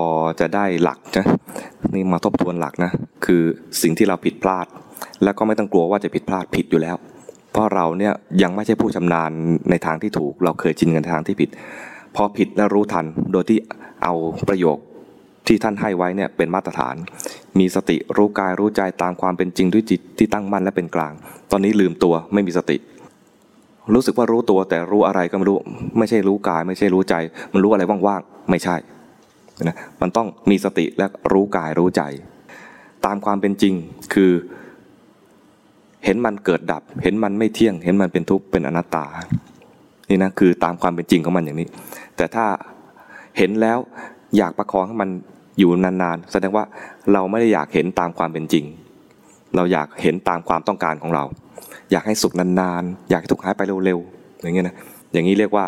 อจะได้หลักนะนี่มาทบทวนหลักนะคือสิ่งที่เราผิดพลาด แล้วก็ไม่ต้องกลัวว่าจะผิดพลาดผิดอยู่แล้ว เพราะเราเนี่ยยังไม่ใช่ผู้ชำนาญในทางที่ถูก เราเคยชินกันทางที่ผิด พอผิดแล้วรู้ทันโดยที่เอาประโยคที่ท่านให้ไว้เนี่ยเป็นมาตรฐาน มีสติรู้กายรู้ใจตามความเป็นจริงด้วยจิตที่ตั้งมั่นและเป็นกลาง ตอนนี้ลืมตัวไม่มีสติ รู้สึกว่ารู้ตัวแต่รู้อะไรก็ไม่รู้ ไม่ใช่รู้กาย ไม่ใช่รู้ใจ มันรู้อะไรว่างๆไม่ใช่ นะมันต้องมีสติและรู้กายรู้ใจ ตามความเป็นจริงคือ เห็นมันเกิดดับ เห็นมันไม่เที่ยง เห็นมันเป็นทุกข์เป็นอนัตตา นี่นะคือตามความเป็นจริงของมันอย่างนี้ แต่ถ้าเห็นแล้วอยากประคองให้มันอยู่นานๆ แสดงว่าเราไม่ได้อยากเห็นตามความเป็นจริง เราอยากเห็นตามความต้องการของเรา อยากให้สุขนานๆ อยากให้ทุกข์หายไปเร็วๆ อย่างเงี้ยนะ อย่างนี้เรียกว่า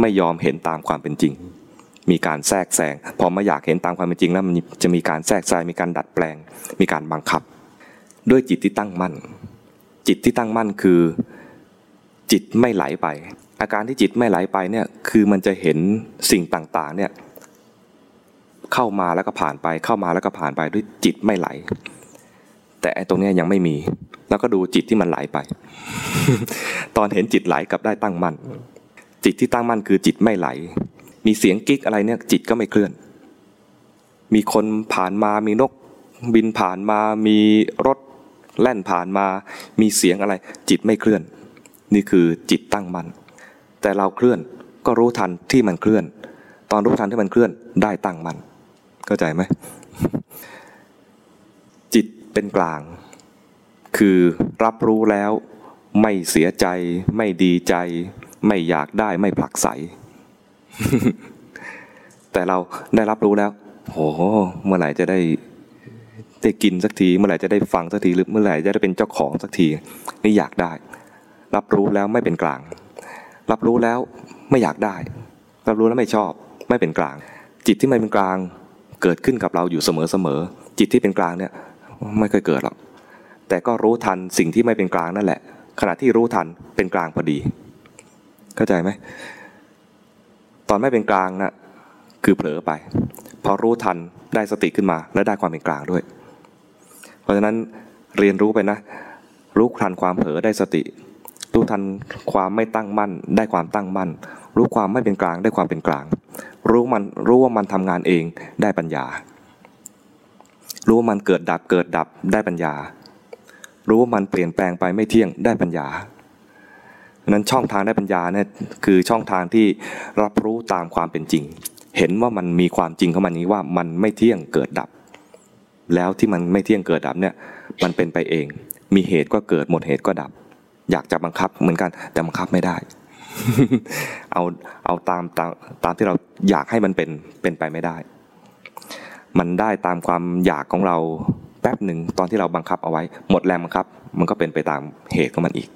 ไม่ยอมเห็นตามความเป็นจริง มีการแทรกแซงพอไม่อยากเห็นตามความเป็นจริงแล้วมันจะมีการแทรกแซงมีการดัดแปลง มีการบังคับ ด้วยจิตที่ตั้งมั่น จิตที่ตั้งมั่นคือจิตไม่ไหลไป อาการที่จิตไม่ไหลไปเนี่ยคือมันจะเห็นสิ่งต่างๆเนี่ยเข้ามาแล้วก็ผ่านไปเข้ามาแล้วก็ผ่านไปด้วยจิตไม่ไหล แต่ไอ้ตรงนี้ยังไม่มี แล้วก็ดูจิตที่มันไหลไป ตอนเห็นจิตไหลกับได้ตั้งมั่นจิตที่ตั้งมั่นคือจิตไม่ไหล มีเสียงกิ๊กอะไรเนี่ยจิตก็ไม่เคลื่อน มีคนผ่านมามีนกบินผ่านมามีรถแล่นผ่านมา มีเสียงอะไร จิตไม่เคลื่อน นี่คือจิตตั้งมั่นแต่เราเคลื่อนก็รู้ทันที่มันเคลื่อน ตอนรู้ทันที่มันเคลื่อนได้ตั้งมั่นเข้าใจไหมจิตเป็นกลาง คือรับรู้แล้ว ไม่เสียใจ ไม่ดีใจ ไม่อยากได้ไม่ผลักไส แต่เราได้รับรู้แล้วโหเมื่อไหร่จะได้ได้กินสักที เมื่อไหร่จะได้ฟังสักทีหรือเมื่อไหร่จะได้เป็นเจ้าของสักทีนี่อยากได้ รับรู้แล้วไม่เป็นกลาง รับรู้แล้วไม่อยากได้ รับรู้แล้วไม่ชอบ ไม่เป็นกลาง จิตที่ไม่เป็นกลางเกิดขึ้นกับเราอยู่เสมอๆจิตที่เป็นกลางเนี่ยไม่เคยเกิดหรอกแต่ก็รู้ทันสิ่งที่ไม่เป็นกลางนั่นแหละ ขณะที่รู้ทันเป็นกลางพอดี เข้าใจไหม อนไม่เป็นกลางนะ่ะคือเผลอไป พอรู้ทันได้สติขึ้นมา และได้ความเป็นกลางด้วย เพราะฉะนั้นเรียนรู้ไปนะ รู้ทันความเผลอได้สติ รู้ทันความไม่ตั้งมั่น ได้ความตั้งมั่น รู้ความไม่เป็นกลางได้ความเป็นกลาง รู้มันรู้ว่ามันทำงานเองได้ปัญญา รู้ว่ามันเกิดดับเกิดดับได้ปัญญา รู้ว่ามันเปลี่ยนแปลงไปไม่เที่ยงได้ปัญญา นั้นช่องทางได้ปัญญาเนี่ยคือช่องทางที่รับรู้ตามความเป็นจริง เห็นว่ามันมีความจริงของมันนี้ว่ามันไม่เที่ยงเกิดดับ แล้วที่มันไม่เที่ยงเกิดดับเนี่ยมันเป็นไปเอง มีเหตุก็เกิดหมดเหตุก็ดับ อยากจะบังคับเหมือนกันแต่บังคับไม่ได้ เอาเอาตามตามตามที่เราอยากให้มันเป็นเป็นไปไม่ได้ มันได้ตามความอยากของเราแป๊บหนึ่งตอนที่เราบังคับเอาไว้ หมดแรงบังคับ มันก็เป็นไปตามเหตุของมันอีก